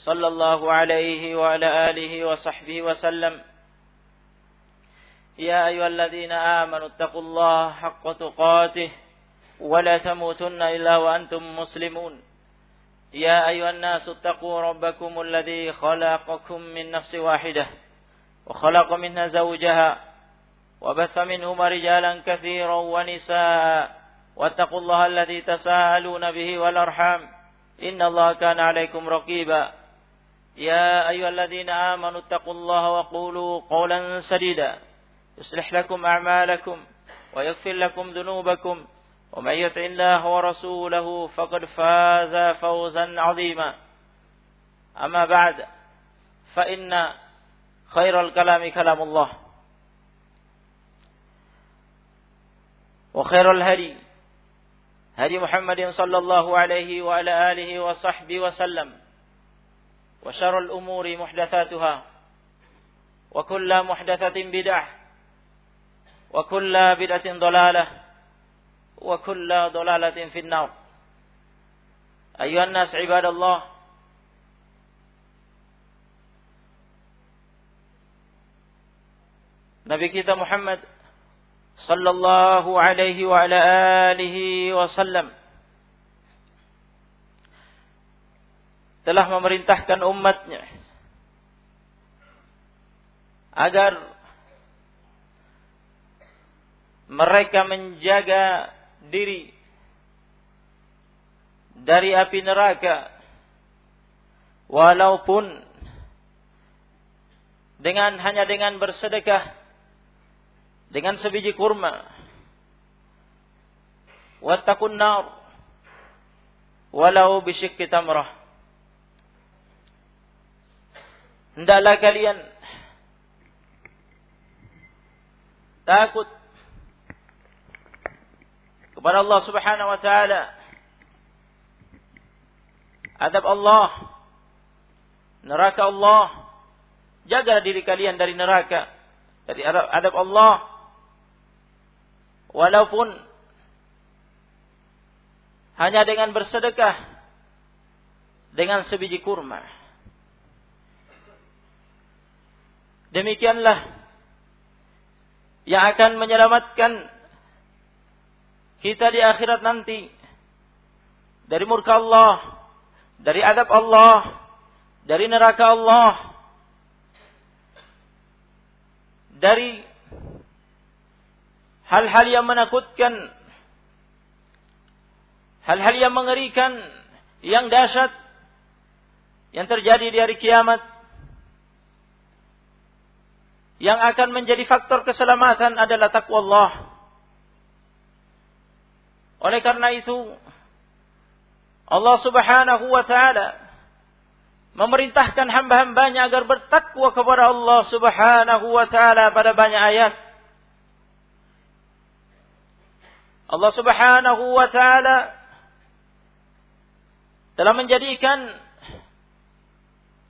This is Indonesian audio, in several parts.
صلى الله عليه وعلى آله وصحبه وسلم. يا أيها الذين آمنوا اتقوا الله حق تقاته ولا تموتن إلا وأنتم مسلمون. يا أيها الناس اتقوا ربكم الذي خلقكم من نفس واحدة وخلق منها زوجها وبث منهما رجالا كثيرا ونساء واتقوا الله الذي تساءلون به والأرحام إن الله كان عليكم رقيبا. يا أيها الذين آمنوا اتقوا الله وقولوا قولا سديدا. يصلح لكم أعمالكم ويغفر لكم ذنوبكم. ومن يطع الله ورسوله فقد فاز فوزا عظيما. أما بعد فإن خير الكلام كلام الله. وخير الهدي هدي محمد صلى الله عليه وعلى آله وصحبه وسلم. وشر الأمور محدثاتها وكل محدثة بدعة وكل بدعة ضلالة وكل ضلالة في النار. أيها الناس عباد الله نبي kita Muhammad sallallahu alaihi wa ala alihi wasallam telah memerintahkan umatnya agar mereka menjaga diri dari api neraka walaupun dengan hanya dengan bersedekah dengan sebiji kurma. Wattaqun nar walau bisyikki tamrah. Hendaklah kalian takut kepada Allah Subhanahu wa taala. Adab Allah, neraka Allah. Jaga diri kalian dari neraka, dari adab, Allah walaupun hanya dengan bersedekah dengan sebiji kurma. Demikianlah yang akan menyelamatkan kita di akhirat nanti. Dari murka Allah, dari adab Allah, dari neraka Allah, dari hal-hal yang menakutkan, hal-hal yang mengerikan, yang dahsyat yang terjadi di hari kiamat yang akan menjadi faktor keselamatan adalah takwa Allah. Oleh karena itu Allah Subhanahu wa taala memerintahkan hamba-hambanya agar bertakwa kepada Allah Subhanahu wa taala pada banyak ayat. Allah Subhanahu wa taala telah menjadikan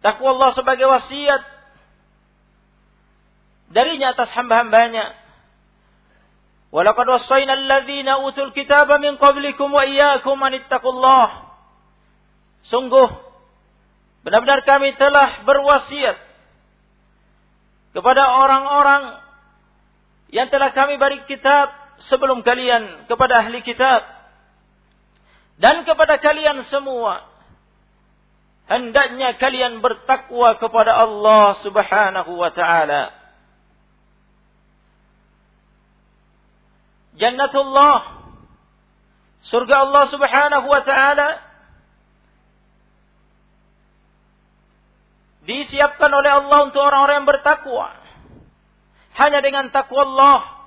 takwa Allah sebagai wasiat darinya atas hamba-hambanya. Walaqad wassayna alladhina utul kitaba min qablikum wa iyyakum an ittaqullah. Sungguh benar-benar kami telah berwasiat kepada orang-orang yang telah kami beri kitab sebelum kalian kepada ahli kitab dan kepada kalian semua hendaknya kalian bertakwa kepada Allah Subhanahu wa taala Jannatullah surga Allah Subhanahu wa taala disiapkan oleh Allah untuk orang-orang yang bertakwa hanya dengan takwa Allah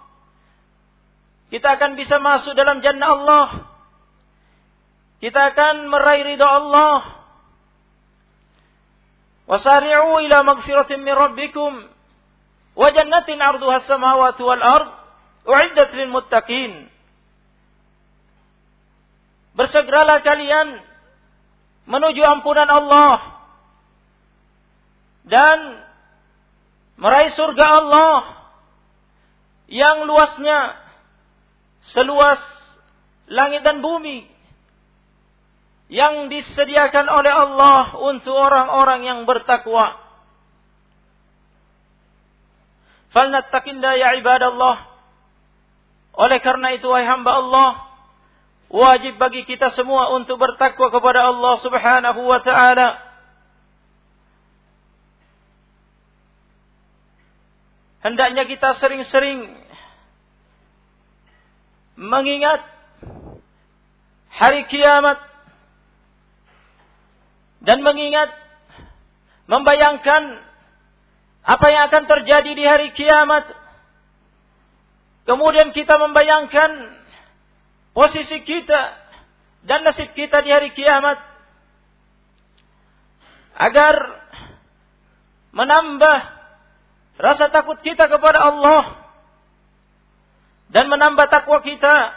kita akan bisa masuk dalam jannah Allah. Kita akan meraih ridha Allah. Wasari'u ila magfiratin min rabbikum wa jannatin 'arduha as-samawati wal ard u'iddat lil muttaqin. Bersegeralah kalian menuju ampunan Allah dan meraih surga Allah yang luasnya seluas langit dan bumi yang disediakan oleh Allah untuk orang-orang yang bertakwa. Falnattaqillah ya ibadallah. Oleh karena itu wahai hamba Allah, wajib bagi kita semua untuk bertakwa kepada Allah Subhanahu wa taala. Hendaknya kita sering-sering mengingat hari kiamat dan mengingat membayangkan apa yang akan terjadi di hari kiamat. Kemudian kita membayangkan posisi kita dan nasib kita di hari kiamat agar menambah rasa takut kita kepada Allah dan menambah takwa kita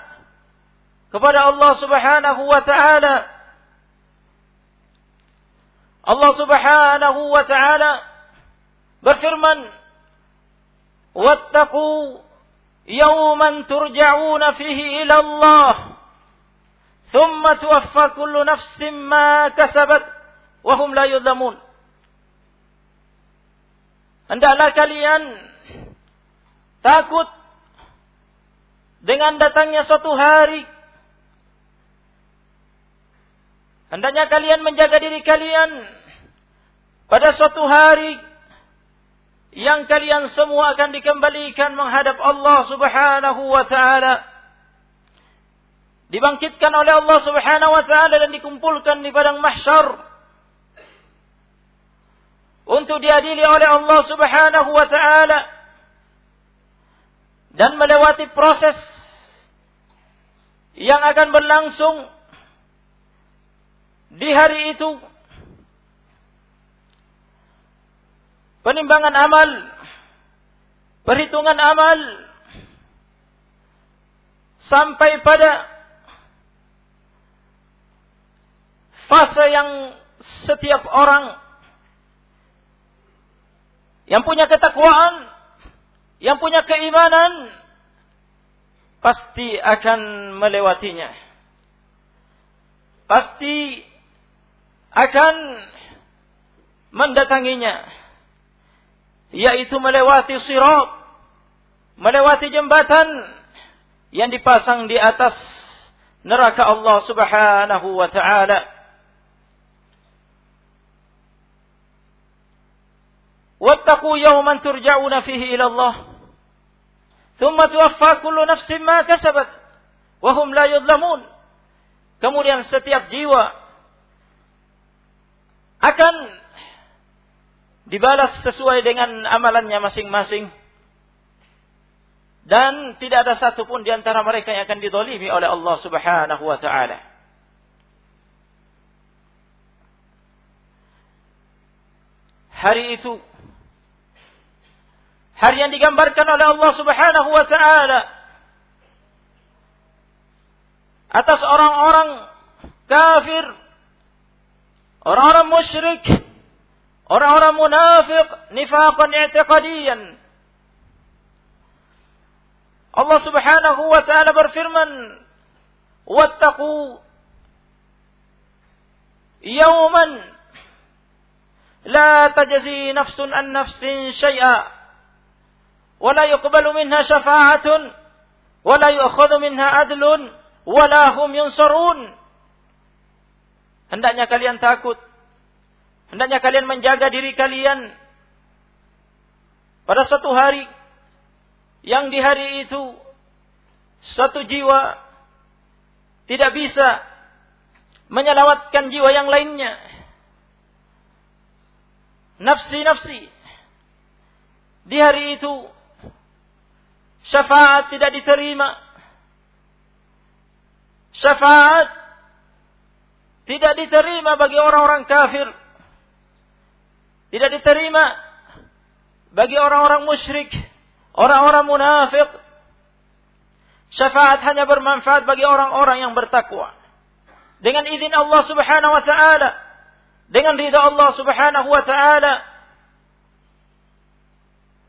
kepada Allah Subhanahu wa taala. Allah Subhanahu wa taala berfirman, "Wattaqu turja'una fihi ila Allah, thumma tuwaffa kullu nafsin ma kasabat wa hum la yudlamun." Hendaklah kalian takut dengan datangnya suatu hari. Hendaknya kalian menjaga diri kalian pada suatu hari yang kalian semua akan dikembalikan menghadap Allah Subhanahu wa taala. Dibangkitkan oleh Allah Subhanahu wa taala dan dikumpulkan di padang mahsyar. Untuk diadili oleh Allah Subhanahu wa taala. Dan melewati proses yang akan berlangsung di hari itu penimbangan amal, perhitungan amal, sampai pada fase yang setiap orang yang punya ketakwaan, yang punya keimanan, pasti akan melewatinya. Pasti akan mendatanginya yaitu melewati sirat, melewati jembatan yang dipasang di atas neraka Allah Subhanahu wa taala. Wattaqu yawman turja'una fihi ila Allah. Thumma tuwaffa kullu nafsin ma kasabat wa hum la yudlamun. Kemudian setiap jiwa akan dibalas sesuai dengan amalannya masing-masing. Dan tidak ada satupun di antara mereka yang akan didolimi oleh Allah subhanahu wa ta'ala. Hari itu, hari yang digambarkan oleh Allah subhanahu wa ta'ala atas orang-orang kafir, orang-orang musyrik, Orang-orang munafik nifaqan i'tiqadiyan. Allah Subhanahu wa taala berfirman, "Wattaqu yawman la tajzi nafsun an nafsin syai'a wa la yuqbalu minha syafa'atun wa la yu'khadhu minha adlun wa la hum yunsarun." Hendaknya kalian takut Hendaknya kalian menjaga diri kalian pada suatu hari yang di hari itu satu jiwa tidak bisa menyelamatkan jiwa yang lainnya. Nafsi-nafsi di hari itu syafaat tidak diterima. Syafaat tidak diterima bagi orang-orang kafir Tidak diterima bagi orang-orang musyrik, orang-orang munafik. Syafaat hanya bermanfaat bagi orang-orang yang bertakwa. Dengan izin Allah Subhanahu wa taala, dengan ridha Allah Subhanahu wa taala.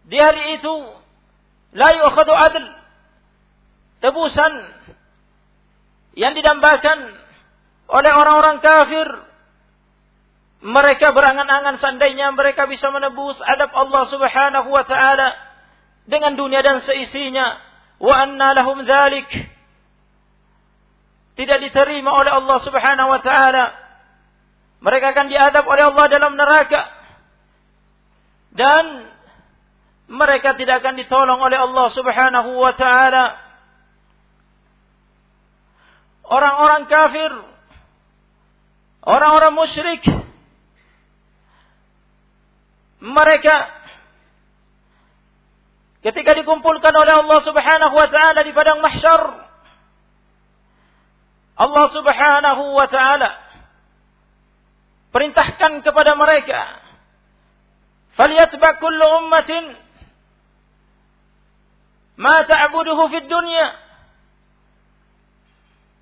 Di hari itu la yu'khadu adl. Tebusan yang didambakan oleh orang-orang kafir mereka berangan-angan seandainya mereka bisa menebus adab Allah Subhanahu wa taala dengan dunia dan seisinya. Wa anna lahum dzalik tidak diterima oleh Allah Subhanahu wa taala. Mereka akan diadab oleh Allah dalam neraka. Dan mereka tidak akan ditolong oleh Allah Subhanahu wa taala. Orang-orang kafir. Orang-orang musyrik mereka ketika dikumpulkan oleh Allah Subhanahu wa taala di padang mahsyar Allah Subhanahu wa taala perintahkan kepada mereka falyatba kullu ummatin ma ta'buduhu fid dunya.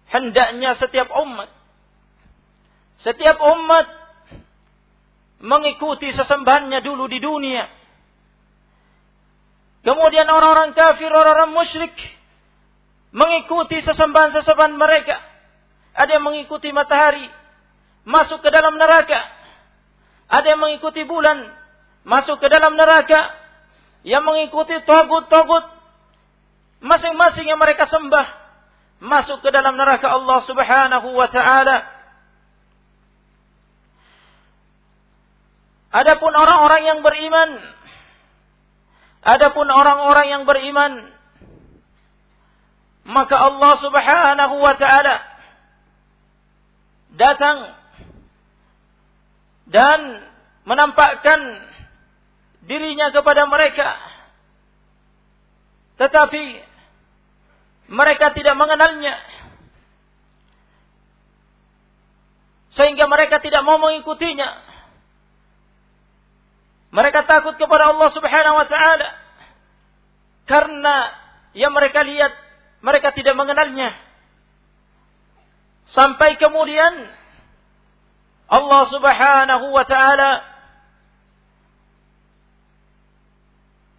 Hendaknya setiap umat setiap umat mengikuti sesembahannya dulu di dunia. Kemudian orang-orang kafir, orang-orang musyrik mengikuti sesembahan-sesembahan mereka. Ada yang mengikuti matahari, masuk ke dalam neraka. Ada yang mengikuti bulan, masuk ke dalam neraka. Yang mengikuti togut-togut, masing-masing yang mereka sembah, masuk ke dalam neraka Allah subhanahu wa ta'ala. Adapun orang-orang yang beriman, adapun orang-orang yang beriman, maka Allah Subhanahu wa taala datang dan menampakkan dirinya kepada mereka. Tetapi mereka tidak mengenalnya. Sehingga mereka tidak mau mengikutinya. Mereka takut kepada Allah Subhanahu wa taala. Karena yang mereka lihat mereka tidak mengenalnya. Sampai kemudian Allah Subhanahu wa taala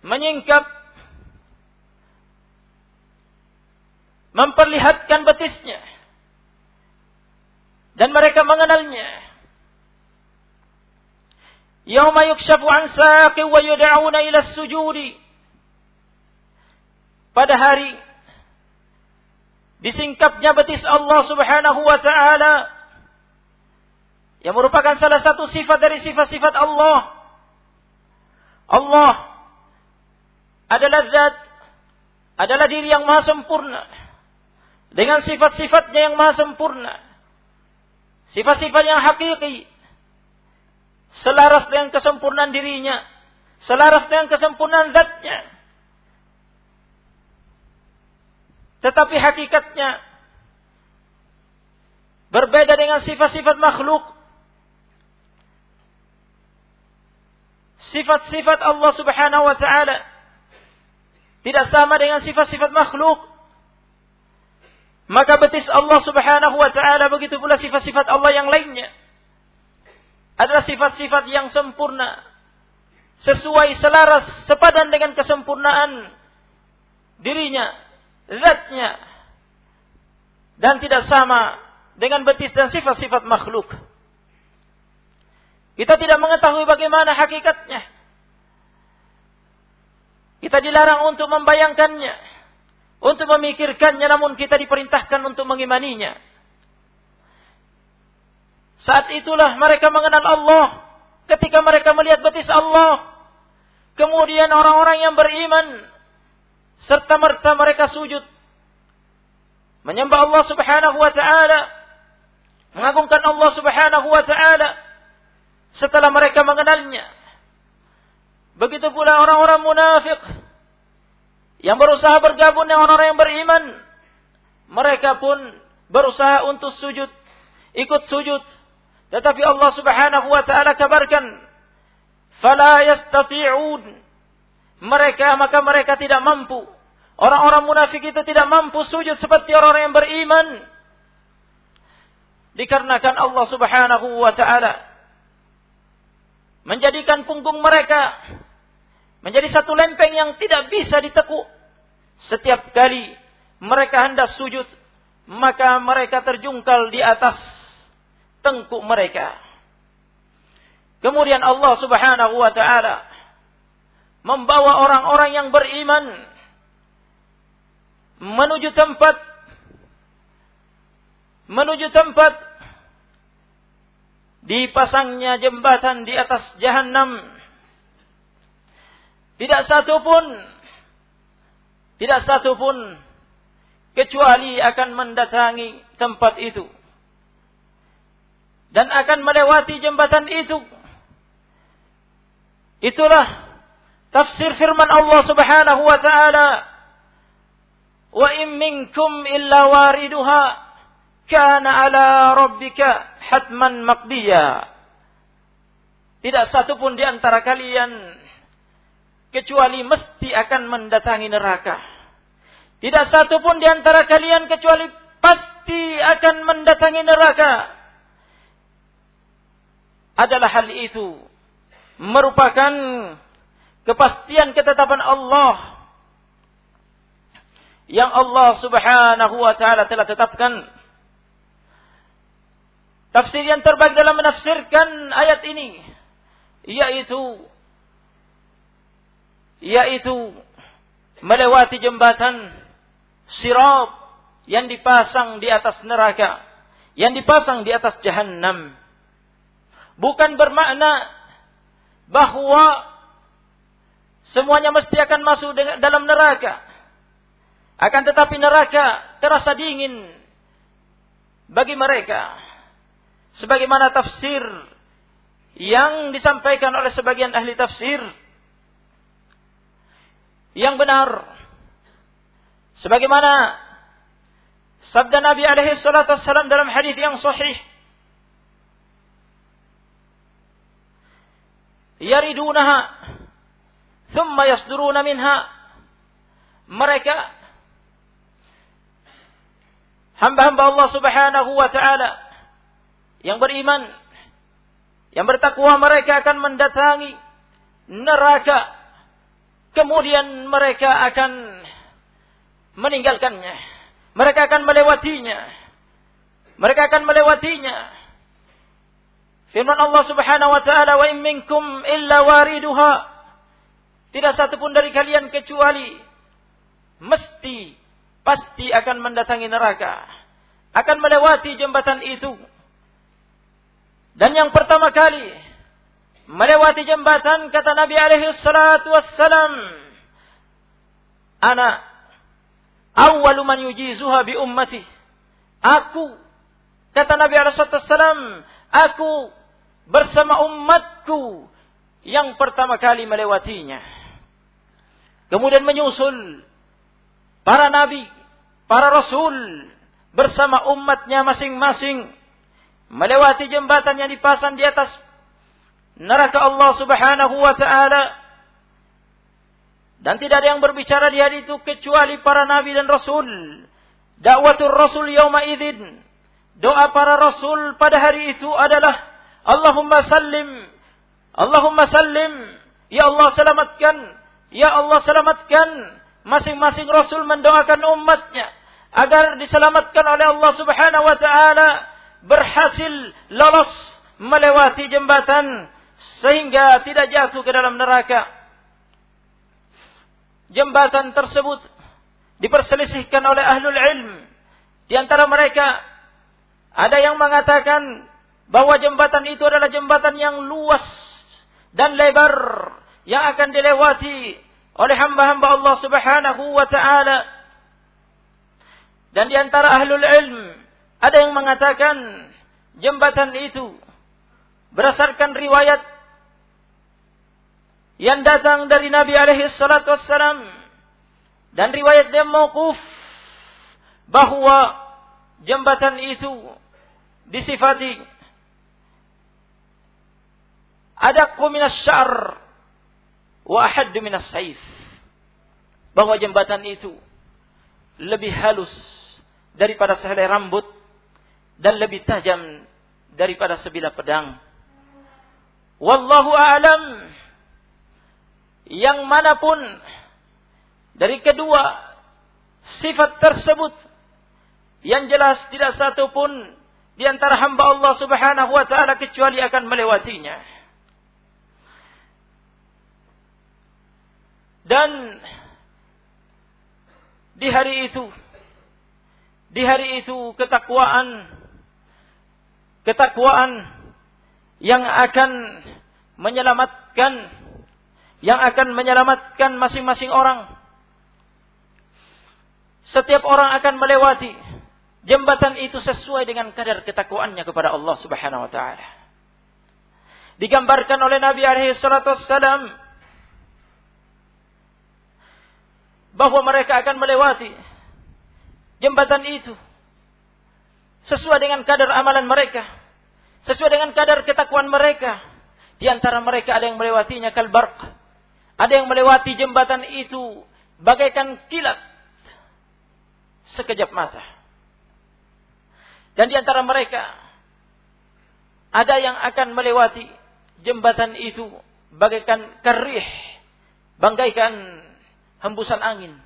menyingkap memperlihatkan betisnya. Dan mereka mengenalnya يوم يكشف عن ساق ويدعون إلى السجود pada hari disingkapnya betis Allah Subhanahu wa taala yang merupakan salah satu sifat dari sifat-sifat Allah. Allah adalah zat adalah diri yang maha sempurna dengan sifat-sifatnya yang maha sempurna. Sifat-sifat yang hakiki selaras dengan kesempurnaan dirinya, selaras dengan kesempurnaan zatnya. Tetapi hakikatnya berbeda dengan sifat-sifat makhluk. Sifat-sifat Allah Subhanahu wa taala tidak sama dengan sifat-sifat makhluk. Maka betis Allah Subhanahu wa taala begitu pula sifat-sifat Allah yang lainnya adalah sifat-sifat yang sempurna. Sesuai selaras, sepadan dengan kesempurnaan dirinya, zatnya. Dan tidak sama dengan betis dan sifat-sifat makhluk. Kita tidak mengetahui bagaimana hakikatnya. Kita dilarang untuk membayangkannya, untuk memikirkannya, namun kita diperintahkan untuk mengimaninya. Saat itulah mereka mengenal Allah. Ketika mereka melihat betis Allah. Kemudian orang-orang yang beriman. Serta merta mereka sujud. Menyembah Allah subhanahu wa ta'ala. Mengagungkan Allah subhanahu wa ta'ala. Setelah mereka mengenalnya. Begitu pula orang-orang munafik. Yang berusaha bergabung dengan orang-orang yang beriman. Mereka pun berusaha untuk sujud. Ikut sujud tetapi Allah Subhanahu wa taala kabarkan, fala yastati'un. Mereka maka mereka tidak mampu. Orang-orang munafik itu tidak mampu sujud seperti orang-orang yang beriman. Dikarenakan Allah Subhanahu wa taala menjadikan punggung mereka menjadi satu lempeng yang tidak bisa ditekuk. Setiap kali mereka hendak sujud, maka mereka terjungkal di atas tengkuk mereka. Kemudian Allah Subhanahu wa taala membawa orang-orang yang beriman menuju tempat menuju tempat dipasangnya jembatan di atas jahanam. Tidak satu pun tidak satu pun kecuali akan mendatangi tempat itu dan akan melewati jembatan itu. Itulah tafsir firman Allah Subhanahu wa taala. Wa in minkum illa wariduha kana ala rabbika hatman maqdiya. Tidak satu pun di antara kalian kecuali mesti akan mendatangi neraka. Tidak satu pun di antara kalian kecuali pasti akan mendatangi neraka adalah hal itu merupakan kepastian ketetapan Allah yang Allah Subhanahu wa taala telah tetapkan. Tafsir yang terbaik dalam menafsirkan ayat ini yaitu yaitu melewati jembatan sirat yang dipasang di atas neraka, yang dipasang di atas jahanam bukan bermakna bahwa semuanya mesti akan masuk dalam neraka. Akan tetapi neraka terasa dingin bagi mereka. Sebagaimana tafsir yang disampaikan oleh sebagian ahli tafsir yang benar. Sebagaimana sabda Nabi alaihi salatu dalam hadis yang sahih yaridunaha thumma yasduruna minha mereka hamba-hamba Allah Subhanahu wa taala yang beriman yang bertakwa mereka akan mendatangi neraka. kemudian mereka akan meninggalkannya. mereka akan melewatinya. mereka akan melewatinya Firman Allah Subhanahu wa taala, "Wa in minkum illa wariduha." Tidak satu pun dari kalian kecuali mesti pasti akan mendatangi neraka, akan melewati jembatan itu. Dan yang pertama kali melewati jembatan kata Nabi alaihi salatu wassalam, "Ana awwalu man yujizuha bi ummati." Aku kata Nabi alaihi salatu wassalam, aku bersama umatku yang pertama kali melewatinya. Kemudian menyusul para nabi, para rasul bersama umatnya masing-masing melewati jembatan yang dipasang di atas neraka Allah Subhanahu wa taala. Dan tidak ada yang berbicara di hari itu kecuali para nabi dan rasul. Dakwatul rasul yauma idzin. Doa para rasul pada hari itu adalah Allahumma sallim. Allahumma sallim. Ya Allah selamatkan. Ya Allah selamatkan. Masing-masing Rasul mendoakan umatnya. Agar diselamatkan oleh Allah subhanahu wa ta'ala. Berhasil lolos melewati jembatan. Sehingga tidak jatuh ke dalam neraka. Jembatan tersebut diperselisihkan oleh ahlul ilm. Di antara mereka ada yang mengatakan bahwa jembatan itu adalah jembatan yang luas dan lebar yang akan dilewati oleh hamba-hamba Allah Subhanahu wa taala. Dan di antara ahlul ilm ada yang mengatakan jembatan itu berdasarkan riwayat yang datang dari Nabi alaihi salatu wassalam dan riwayat yang mauquf bahwa jembatan itu disifati ada adaqqu minas syar wa ahaddu minas saif. Bahwa jembatan itu lebih halus daripada sehelai rambut dan lebih tajam daripada sebilah pedang. Wallahu a'lam. Yang mana pun dari kedua sifat tersebut yang jelas tidak satu pun di antara hamba Allah Subhanahu wa taala kecuali akan melewatinya. Dan di hari itu di hari itu ketakwaan ketakwaan yang akan menyelamatkan yang akan menyelamatkan masing-masing orang setiap orang akan melewati jembatan itu sesuai dengan kadar ketakwaannya kepada Allah Subhanahu wa taala. Digambarkan oleh Nabi alaihi salatu wassalam bahwa mereka akan melewati jembatan itu sesuai dengan kadar amalan mereka, sesuai dengan kadar ketakwaan mereka. Di antara mereka ada yang melewatinya kalbarq, ada yang melewati jembatan itu bagaikan kilat sekejap mata. Dan di antara mereka ada yang akan melewati jembatan itu bagaikan kerih, bagaikan hembusan angin.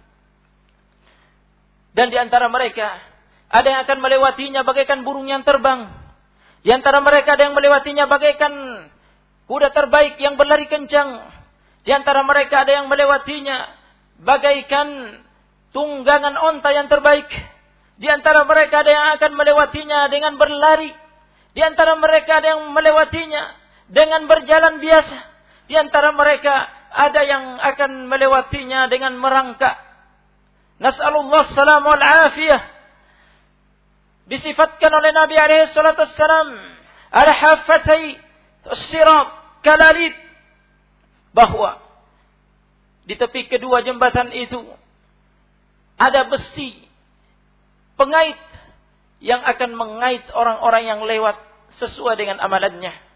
Dan di antara mereka ada yang akan melewatinya bagaikan burung yang terbang. Di antara mereka ada yang melewatinya bagaikan kuda terbaik yang berlari kencang. Di antara mereka ada yang melewatinya bagaikan tunggangan onta yang terbaik. Di antara mereka ada yang akan melewatinya dengan berlari. Di antara mereka ada yang melewatinya dengan berjalan biasa. Di antara mereka ada yang akan melewatinya dengan merangkak. Nas'alullah salam wal afiyah. Disifatkan oleh Nabi alaihi salatu wassalam. Al-hafatai sirat kalalit. Bahwa di tepi kedua jembatan itu ada besi pengait yang akan mengait orang-orang yang lewat sesuai dengan amalannya.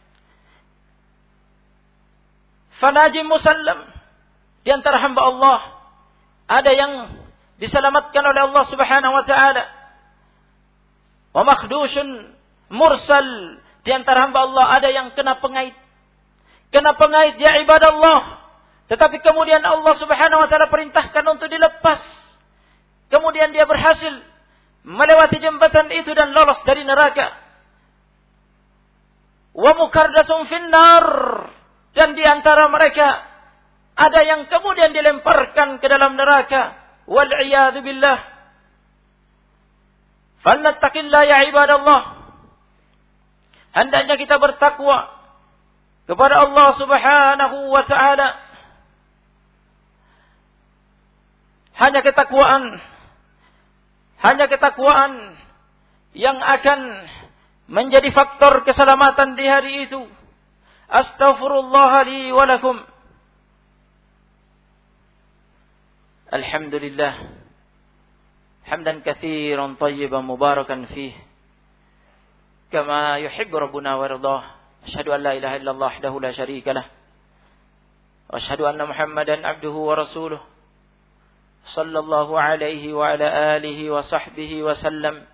Fanajim musallam di antara hamba Allah ada yang diselamatkan oleh Allah Subhanahu wa taala. Wa makhdushun mursal di antara hamba Allah ada yang kena pengait. Kena pengait ya ibadah Allah. Tetapi kemudian Allah Subhanahu wa taala perintahkan untuk dilepas Kemudian dia berhasil melewati jembatan itu dan lolos dari neraka. Wa mukardasum finnar. Dan di antara mereka ada yang kemudian dilemparkan ke dalam neraka. Wal billah. Falnattaqillah ya ibadallah. Hendaknya kita bertakwa kepada Allah Subhanahu wa taala. Hanya ketakwaan hanya ketakwaan yang akan menjadi faktor keselamatan di hari itu. أستغفر الله لي ولكم. الحمد لله. حمدا كثيرا طيبا مباركا فيه. كما يحب ربنا ويرضاه. أشهد أن لا إله إلا الله وحده لا شريك له. وأشهد أن محمدا عبده ورسوله. صلى الله عليه وعلى آله وصحبه وسلم.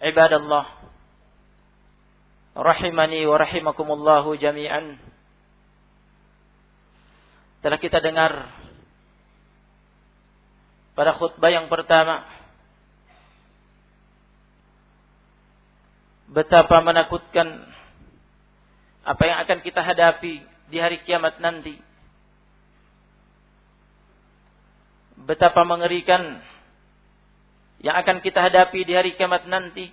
ibadallah. Rahimani wa rahimakumullahu jami'an. Telah kita dengar pada khutbah yang pertama betapa menakutkan apa yang akan kita hadapi di hari kiamat nanti. Betapa mengerikan yang akan kita hadapi di hari kiamat nanti.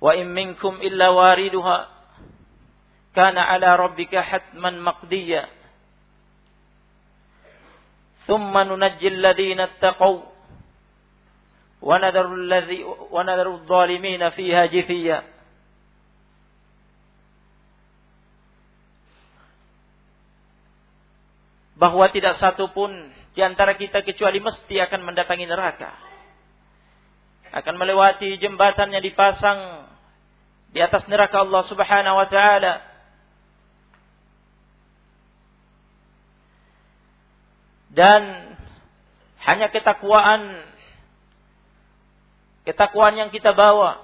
Wa in minkum illa wariduha kana ala rabbika hatman maqdiya. Thumma nunajji alladhina ittaqaw wa nadaru alladhi wa nadaru adh-dhalimina fiha jithiya. Bahwa tidak satu pun di antara kita kecuali mesti akan mendatangi neraka. akan melewati jembatan yang dipasang di atas neraka Allah Subhanahu wa taala. Dan hanya ketakwaan ketakwaan yang kita bawa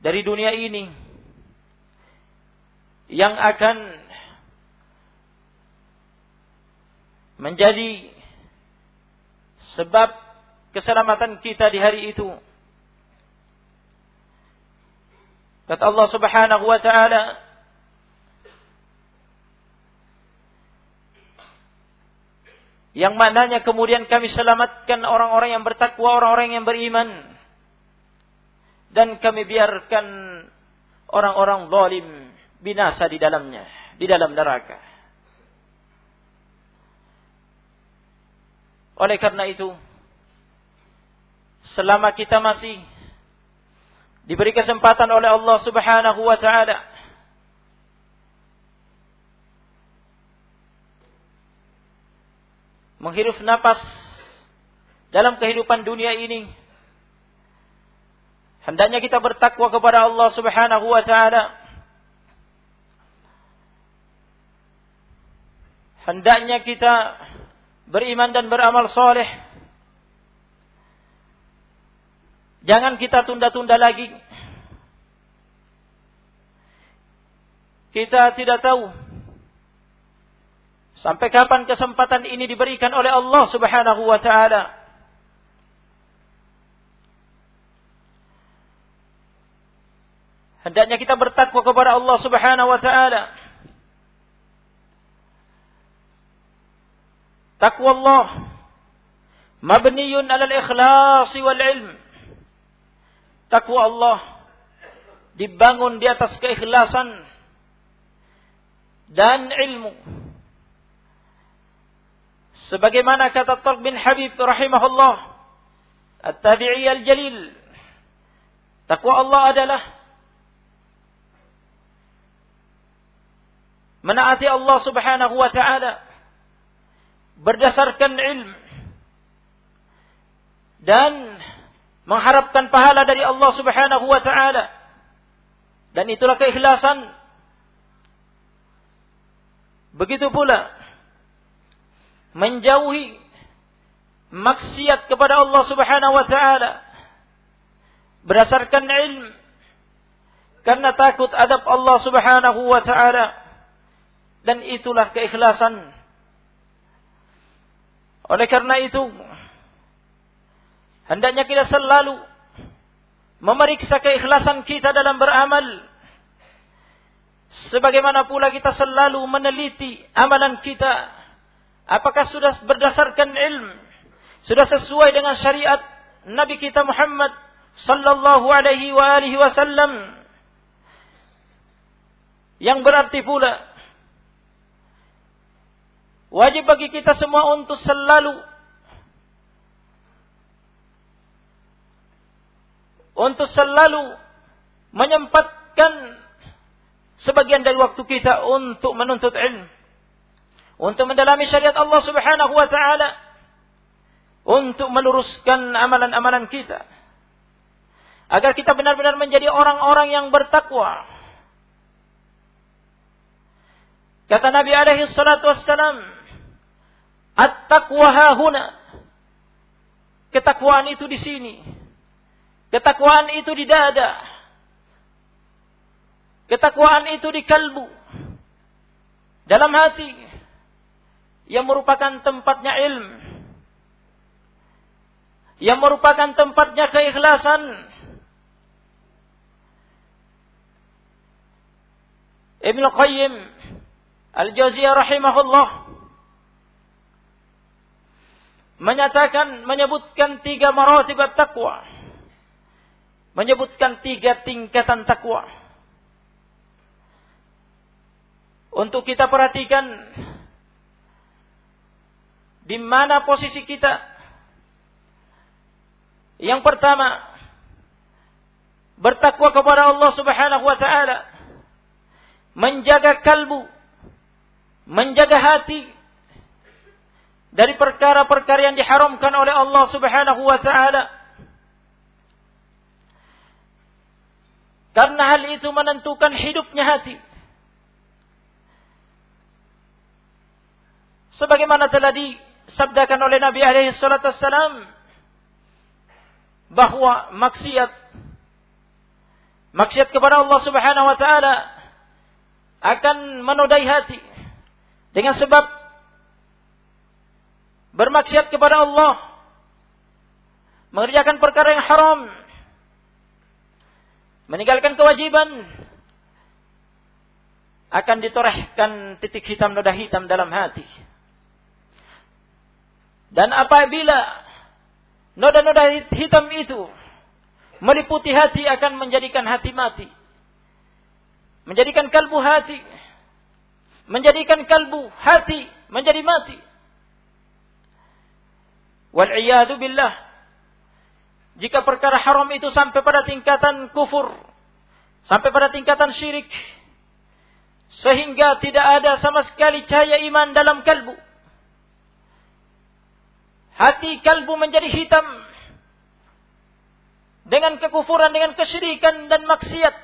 dari dunia ini yang akan menjadi sebab keselamatan kita di hari itu. Kata Allah Subhanahu wa taala, yang maknanya kemudian kami selamatkan orang-orang yang bertakwa, orang-orang yang beriman. Dan kami biarkan orang-orang zalim binasa di dalamnya, di dalam neraka. Oleh karena itu, selama kita masih diberi kesempatan oleh Allah Subhanahu wa taala menghirup napas dalam kehidupan dunia ini hendaknya kita bertakwa kepada Allah Subhanahu wa taala. Hendaknya kita beriman dan beramal soleh. Jangan kita tunda-tunda lagi. Kita tidak tahu sampai kapan kesempatan ini diberikan oleh Allah Subhanahu wa taala. Hendaknya kita bertakwa kepada Allah Subhanahu wa taala. Allah mabniyun 'alal ikhlas wal ilm. Takwa Allah dibangun di atas keikhlasan dan ilmu. Sebagaimana kata Talq bin Habib rahimahullah, At-Tabi'i al-Jalil, takwa Allah adalah menaati Allah Subhanahu wa taala berdasarkan ilmu dan mengharapkan pahala dari Allah Subhanahu wa taala. Dan itulah keikhlasan. Begitu pula menjauhi maksiat kepada Allah Subhanahu wa taala berdasarkan ilmu karena takut adab Allah Subhanahu wa taala dan itulah keikhlasan oleh karena itu, hendaknya kita selalu memeriksa keikhlasan kita dalam beramal. Sebagaimana pula kita selalu meneliti amalan kita. Apakah sudah berdasarkan ilmu? Sudah sesuai dengan syariat Nabi kita Muhammad sallallahu alaihi wa alihi wasallam. Yang berarti pula Wajib bagi kita semua untuk selalu untuk selalu menyempatkan sebagian dari waktu kita untuk menuntut ilmu, untuk mendalami syariat Allah Subhanahu wa taala, untuk meluruskan amalan-amalan kita. Agar kita benar-benar menjadi orang-orang yang bertakwa. Kata Nabi alaihi salatu wassalam, At-taqwa. Ketakwaan itu di sini. Ketakwaan itu di dada. Ketakwaan itu di kalbu. Dalam hati. Yang merupakan tempatnya ilmu. Yang merupakan tempatnya keikhlasan. Ibn Qayyim Al-Jaziyah rahimahullah menyatakan menyebutkan tiga maratib takwa menyebutkan tiga tingkatan takwa untuk kita perhatikan di mana posisi kita. Yang pertama bertakwa kepada Allah Subhanahu wa taala. Menjaga kalbu. Menjaga hati dari perkara-perkara yang diharamkan oleh Allah Subhanahu wa taala. Karena hal itu menentukan hidupnya hati. Sebagaimana telah disabdakan oleh Nabi alaihi salatu bahwa maksiat maksiat kepada Allah Subhanahu wa taala akan menodai hati dengan sebab bermaksiat kepada Allah, mengerjakan perkara yang haram, meninggalkan kewajiban, akan ditorehkan titik hitam noda hitam dalam hati. Dan apabila noda-noda hitam itu meliputi hati akan menjadikan hati mati. Menjadikan kalbu hati. Menjadikan kalbu hati menjadi mati. Wal billah. Jika perkara haram itu sampai pada tingkatan kufur, sampai pada tingkatan syirik, sehingga tidak ada sama sekali cahaya iman dalam kalbu. Hati kalbu menjadi hitam dengan kekufuran, dengan kesyirikan dan maksiat.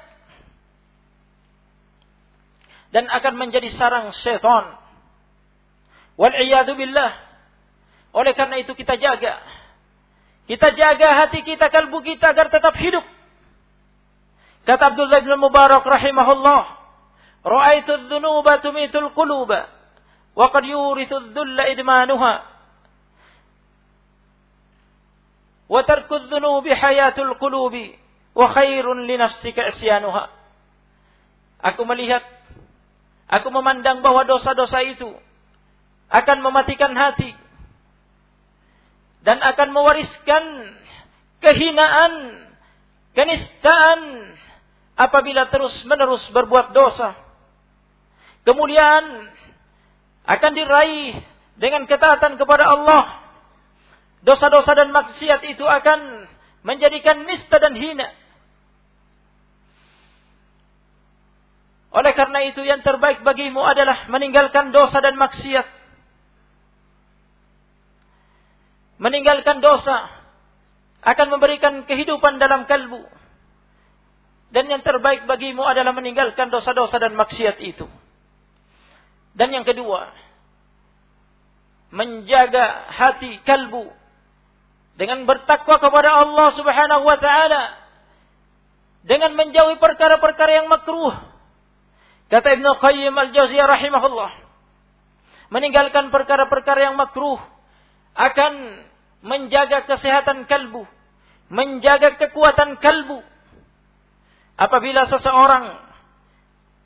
Dan akan menjadi sarang syaitan. Wal billah. Oleh karena itu kita jaga. Kita jaga hati kita, kalbu kita agar tetap hidup. Kata Abdullah bin Mubarak rahimahullah, "Ra'aitu adh-dhunuba tumitul quluba wa qad yurithu adh-dhulla idmanuha." Wa tarku adh-dhunubi hayatul qulubi wa khairun li isyanuha. Aku melihat, aku memandang bahwa dosa-dosa itu akan mematikan hati dan akan mewariskan kehinaan, kenistaan apabila terus-menerus berbuat dosa. Kemudian akan diraih dengan ketaatan kepada Allah. Dosa-dosa dan maksiat itu akan menjadikan nista dan hina. Oleh karena itu yang terbaik bagimu adalah meninggalkan dosa dan maksiat meninggalkan dosa akan memberikan kehidupan dalam kalbu. Dan yang terbaik bagimu adalah meninggalkan dosa-dosa dan maksiat itu. Dan yang kedua, menjaga hati kalbu dengan bertakwa kepada Allah Subhanahu wa taala dengan menjauhi perkara-perkara yang makruh. Kata Ibnu Qayyim Al-Jauziyah rahimahullah, meninggalkan perkara-perkara yang makruh akan menjaga kesehatan kalbu, menjaga kekuatan kalbu. Apabila seseorang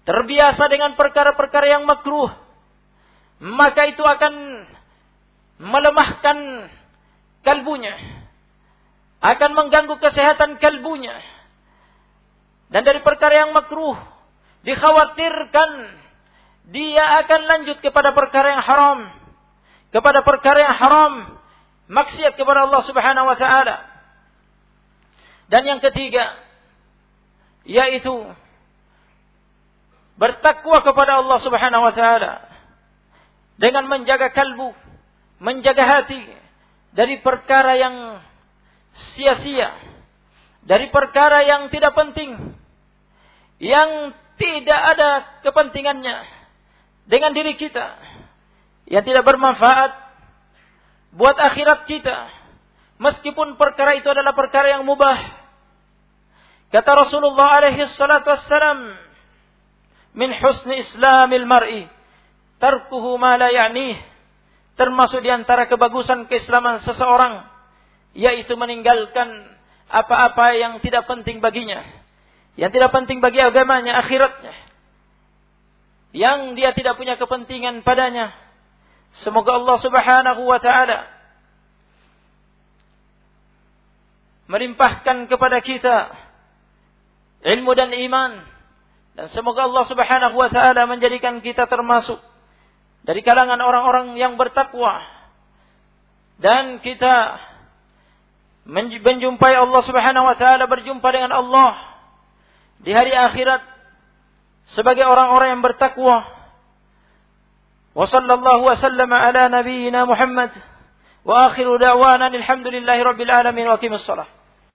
terbiasa dengan perkara-perkara yang makruh, maka itu akan melemahkan kalbunya, akan mengganggu kesehatan kalbunya. Dan dari perkara yang makruh, dikhawatirkan dia akan lanjut kepada perkara yang haram, kepada perkara yang haram, maksiat kepada Allah Subhanahu wa taala. Dan yang ketiga yaitu bertakwa kepada Allah Subhanahu wa taala dengan menjaga kalbu, menjaga hati dari perkara yang sia-sia, dari perkara yang tidak penting, yang tidak ada kepentingannya dengan diri kita, yang tidak bermanfaat buat akhirat kita. Meskipun perkara itu adalah perkara yang mubah. Kata Rasulullah alaihi salatu wassalam, min husni islamil mar'i tarkuhu ma la ya'nih. Termasuk di antara kebagusan keislaman seseorang yaitu meninggalkan apa-apa yang tidak penting baginya. Yang tidak penting bagi agamanya, akhiratnya. Yang dia tidak punya kepentingan padanya Semoga Allah Subhanahu wa taala melimpahkan kepada kita ilmu dan iman dan semoga Allah Subhanahu wa taala menjadikan kita termasuk dari kalangan orang-orang yang bertakwa dan kita menjumpai Allah Subhanahu wa taala berjumpa dengan Allah di hari akhirat sebagai orang-orang yang bertakwa وصلى الله وسلم على نبينا محمد. وآخر دعوانا الحمد لله رب العالمين وقيم الصلاة.